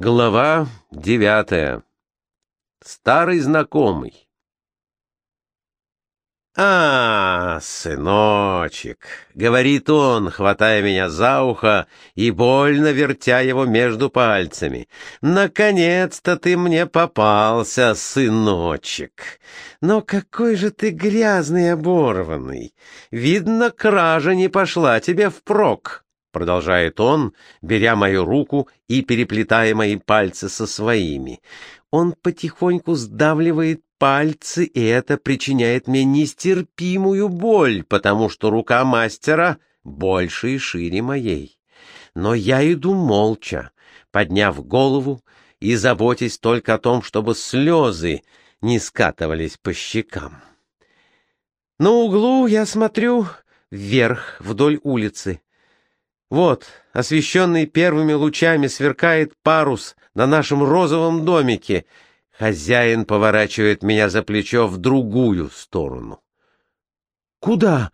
Глава девятая. Старый знакомый. «А, сыночек», — говорит он, хватая меня за ухо и больно вертя его между пальцами, — «наконец-то ты мне попался, сыночек. Но какой же ты грязный и оборванный. Видно, кража не пошла тебе впрок» продолжает он, беря мою руку и переплетая мои пальцы со своими. Он потихоньку сдавливает пальцы, и это причиняет мне нестерпимую боль, потому что рука мастера больше и шире моей. Но я иду молча, подняв голову и заботясь только о том, чтобы слезы не скатывались по щекам. На углу я смотрю вверх, вдоль улицы. Вот, освещенный первыми лучами, сверкает парус на нашем розовом домике. Хозяин поворачивает меня за плечо в другую сторону. «Куда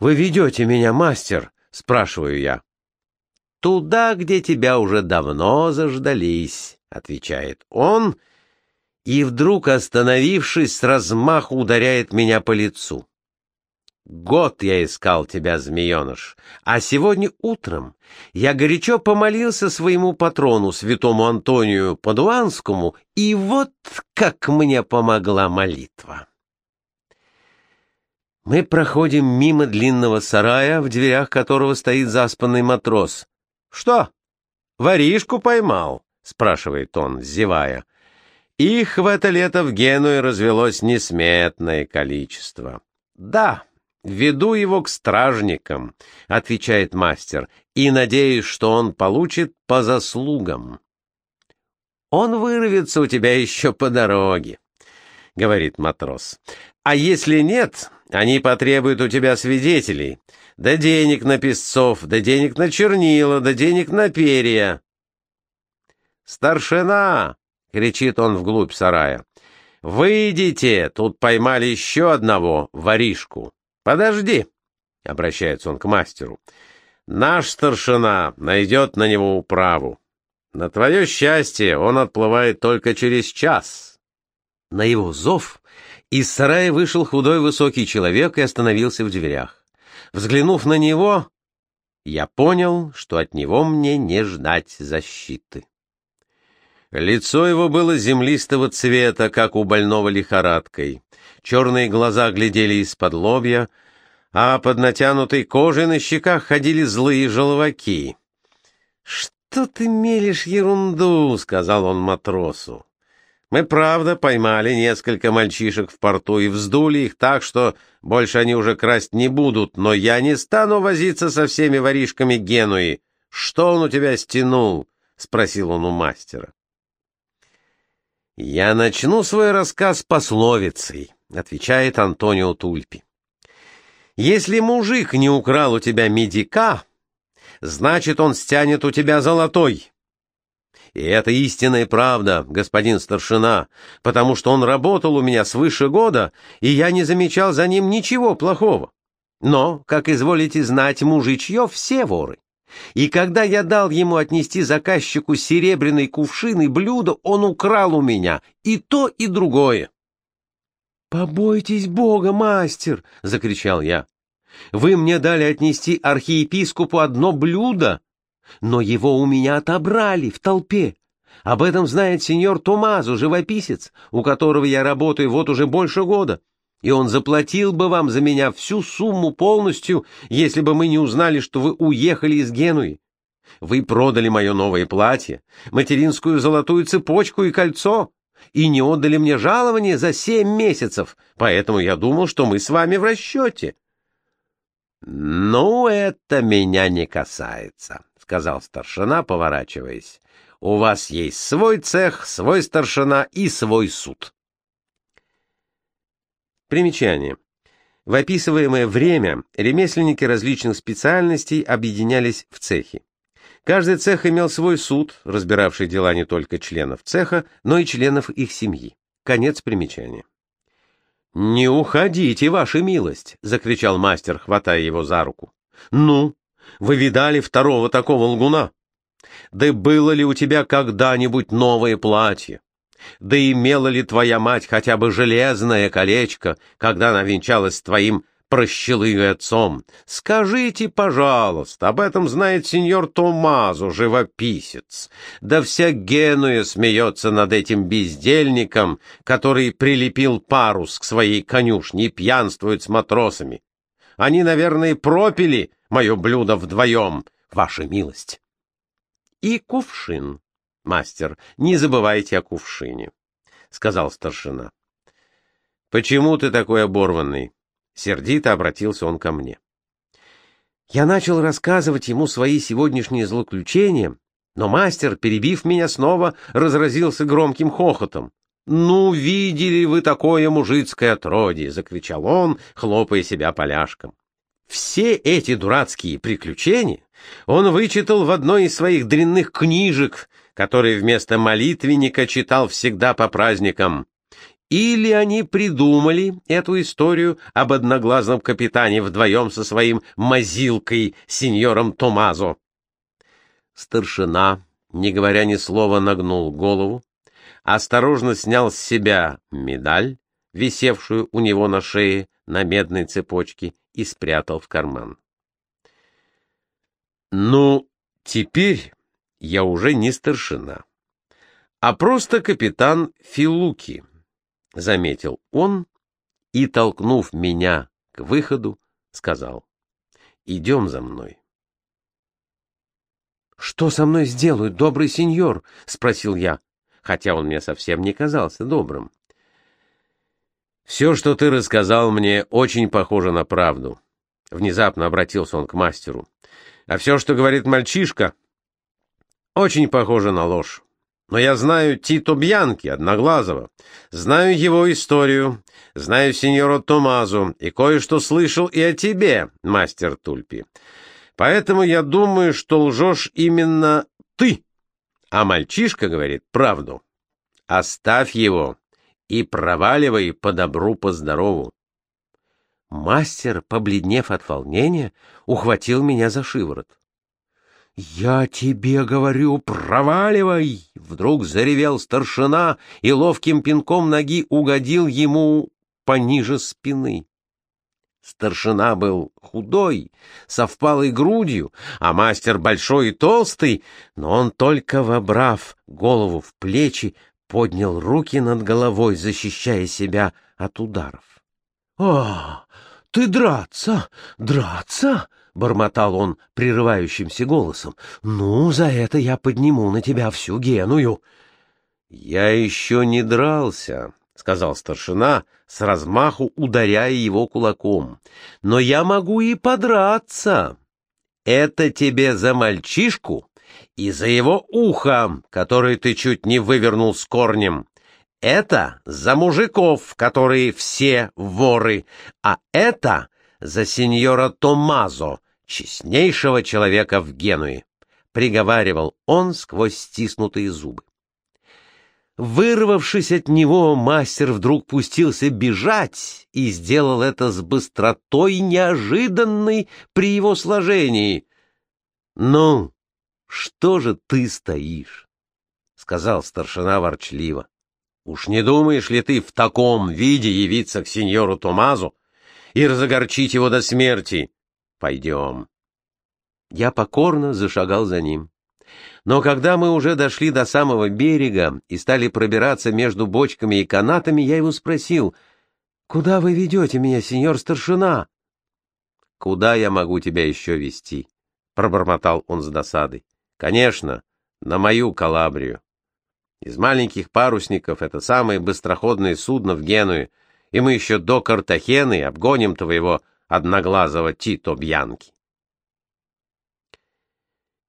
вы ведете меня, мастер?» — спрашиваю я. «Туда, где тебя уже давно заждались», — отвечает он, и вдруг, остановившись, с размаху ударяет меня по лицу. Год я искал тебя, змееныш, а сегодня утром я горячо помолился своему патрону, святому Антонию Падуанскому, и вот как мне помогла молитва. Мы проходим мимо длинного сарая, в дверях которого стоит заспанный матрос. — Что, воришку поймал? — спрашивает он, зевая. Их в это лето в Генуе развелось несметное количество. — Да, «Веду его к стражникам», — отвечает мастер, «и надеюсь, что он получит по заслугам». «Он вырвется у тебя еще по дороге», — говорит матрос. «А если нет, они потребуют у тебя свидетелей, да денег на песцов, да денег на чернила, да денег на перья». «Старшина!» — кричит он вглубь сарая. «Выйдите! Тут поймали еще одного воришку». «Подожди!» — обращается он к мастеру. «Наш старшина найдет на него управу. На твое счастье он отплывает только через час». На его зов из сарая вышел худой высокий человек и остановился в дверях. Взглянув на него, я понял, что от него мне не ждать защиты. Лицо его было землистого цвета, как у больного лихорадкой. Черные глаза глядели из-под лобья, а под натянутой кожей на щеках ходили злые желваки. «Что ты мелешь ерунду?» — сказал он матросу. «Мы, правда, поймали несколько мальчишек в порту и вздули их так, что больше они уже красть не будут, но я не стану возиться со всеми воришками Генуи. Что он у тебя стянул?» — спросил он у мастера. «Я начну свой рассказ пословицей», — отвечает Антонио Тульпи. «Если мужик не украл у тебя медика, значит, он стянет у тебя золотой». И это истинная правда, господин старшина, потому что он работал у меня свыше года, и я не замечал за ним ничего плохого. Но, как изволите знать, мужичье все воры. И когда я дал ему отнести заказчику серебряный кувшин и блюдо, он украл у меня и то, и другое. «Побойтесь Бога, мастер!» — закричал я. «Вы мне дали отнести архиепископу одно блюдо, но его у меня отобрали в толпе. Об этом знает сеньор Томазо, живописец, у которого я работаю вот уже больше года и он заплатил бы вам за меня всю сумму полностью, если бы мы не узнали, что вы уехали из Генуи. Вы продали мое новое платье, материнскую золотую цепочку и кольцо, и не отдали мне жалование за семь месяцев, поэтому я думал, что мы с вами в расчете. — Ну, это меня не касается, — сказал старшина, поворачиваясь. — У вас есть свой цех, свой старшина и свой суд. Примечание. В описываемое время ремесленники различных специальностей объединялись в цехи. Каждый цех имел свой суд, разбиравший дела не только членов цеха, но и членов их семьи. Конец примечания. «Не уходите, ваша милость!» — закричал мастер, хватая его за руку. «Ну, вы видали второго такого лгуна? Да было ли у тебя когда-нибудь новое платье? Да имела ли твоя мать хотя бы железное колечко, когда она венчалась с твоим прощелыгой отцом? Скажите, пожалуйста, об этом знает сеньор Томазо, живописец. Да вся Генуя смеется над этим бездельником, который прилепил парус к своей конюшне и пьянствует с матросами. Они, наверное, пропили мое блюдо вдвоем, ваша милость. И кувшин, мастер, не забывайте о кувшине, — сказал старшина. — Почему ты такой оборванный? — сердито обратился он ко мне. Я начал рассказывать ему свои сегодняшние злоключения, но мастер, перебив меня снова, разразился громким хохотом. «Ну, видели вы такое мужицкое отродье!» — закричал он, хлопая себя поляшком. Все эти дурацкие приключения он вычитал в одной из своих дрянных книжек, которые вместо молитвенника читал всегда по праздникам. Или они придумали эту историю об одноглазом капитане вдвоем со своим мазилкой, сеньором Томазо. Старшина, не говоря ни слова, нагнул голову, осторожно снял с себя медаль, висевшую у него на шее на медной цепочке, и спрятал в карман. «Ну, теперь я уже не старшина, а просто капитан Филуки», — заметил он и, толкнув меня к выходу, сказал, «Идем за мной». «Что со мной сделают, добрый сеньор?» — спросил я, хотя он мне совсем не казался добрым. «Все, что ты рассказал мне, очень похоже на правду», — внезапно обратился он к мастеру. «А все, что говорит мальчишка, очень похоже на ложь. Но я знаю Тито Бьянки, Одноглазого, знаю его историю, знаю сеньора Томазу и кое-что слышал и о тебе, мастер Тульпи. Поэтому я думаю, что лжешь именно ты, а мальчишка говорит правду. Оставь его, и проваливай по добру, по здорову. Мастер, побледнев от волнения, ухватил меня за шиворот. «Я тебе говорю, проваливай!» Вдруг заревел старшина и ловким пинком ноги угодил ему пониже спины. Старшина был худой, со впалой грудью, а мастер большой и толстый, но он только вобрав голову в плечи, поднял руки над головой, защищая себя от ударов. — О, ты драться, драться! — бормотал он прерывающимся голосом. — Ну, за это я подниму на тебя всю геную. — Я еще не дрался, — сказал старшина, с размаху ударяя его кулаком. — Но я могу и подраться. Это тебе за мальчишку, и за его ухо, которое ты чуть не вывернул с корнем. Это за мужиков, которые все воры, а это за сеньора Томазо, честнейшего человека в Генуе, приговаривал он сквозь стиснутые зубы. Вырвавшись от него, мастер вдруг пустился бежать и сделал это с быстротой неожиданной при его сложении. «Ну, что же ты стоишь? — сказал старшина ворчливо. — Уж не думаешь ли ты в таком виде явиться к сеньору Томазу и разогорчить его до смерти? Пойдем. Я покорно зашагал за ним. Но когда мы уже дошли до самого берега и стали пробираться между бочками и канатами, я его спросил, «Куда вы ведете меня, сеньор старшина?» «Куда я могу тебя еще вести?» — пробормотал он с досадой. Конечно, на мою Калабрию. Из маленьких парусников это самое быстроходное судно в Генуе, и мы еще до Картахены обгоним твоего одноглазого Тито Бьянки.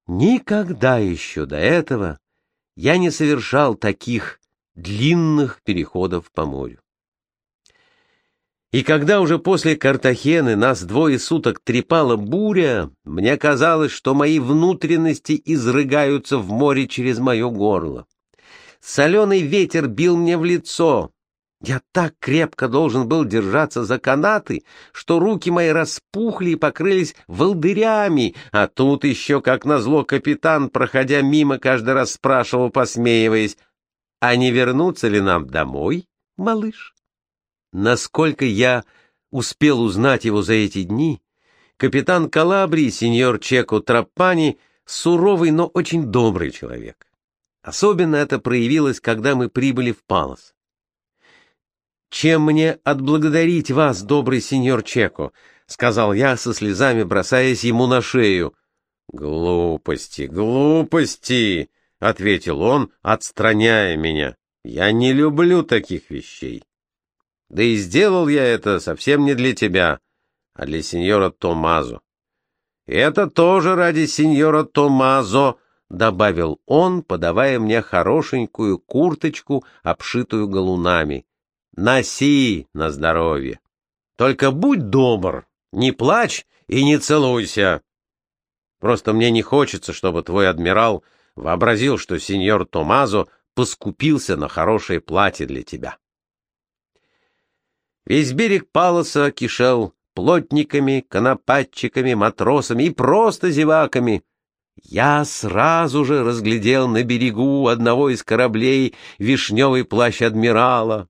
Никогда еще до этого я не совершал таких длинных переходов по морю. И когда уже после Картахены нас двое суток трепала буря, мне казалось, что мои внутренности изрыгаются в море через мое горло. Соленый ветер бил мне в лицо, Я так крепко должен был держаться за канаты, что руки мои распухли и покрылись волдырями, а тут еще, как назло, капитан, проходя мимо, каждый раз спрашивал, посмеиваясь, «А не вернуться ли нам домой, малыш?» Насколько я успел узнать его за эти дни, капитан Калабрии, сеньор Чеко Трапани, суровый, но очень добрый человек. Особенно это проявилось, когда мы прибыли в Палос. «Чем мне отблагодарить вас, добрый сеньор Чеко?» — сказал я со слезами, бросаясь ему на шею. «Глупости, глупости!» — ответил он, отстраняя меня. «Я не люблю таких вещей. Да и сделал я это совсем не для тебя, а для сеньора Томазо. Это тоже ради сеньора Томазо, — добавил он, подавая мне хорошенькую курточку, обшитую галунами. Носи на здоровье. Только будь добр, не плачь и не целуйся. Просто мне не хочется, чтобы твой адмирал вообразил, что сеньор Томазо поскупился на хорошее платье для тебя. Весь берег Палоса кишел плотниками, конопатчиками, матросами и просто зеваками. Я сразу же разглядел на берегу одного из кораблей вишневый плащ адмирала.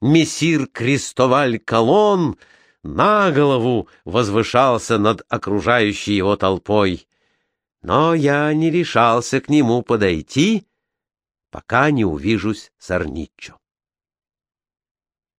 Мессир Крестоваль Колон на голову возвышался над окружающей его толпой. Но я не решался к нему подойти, пока не увижусь с Арниччо.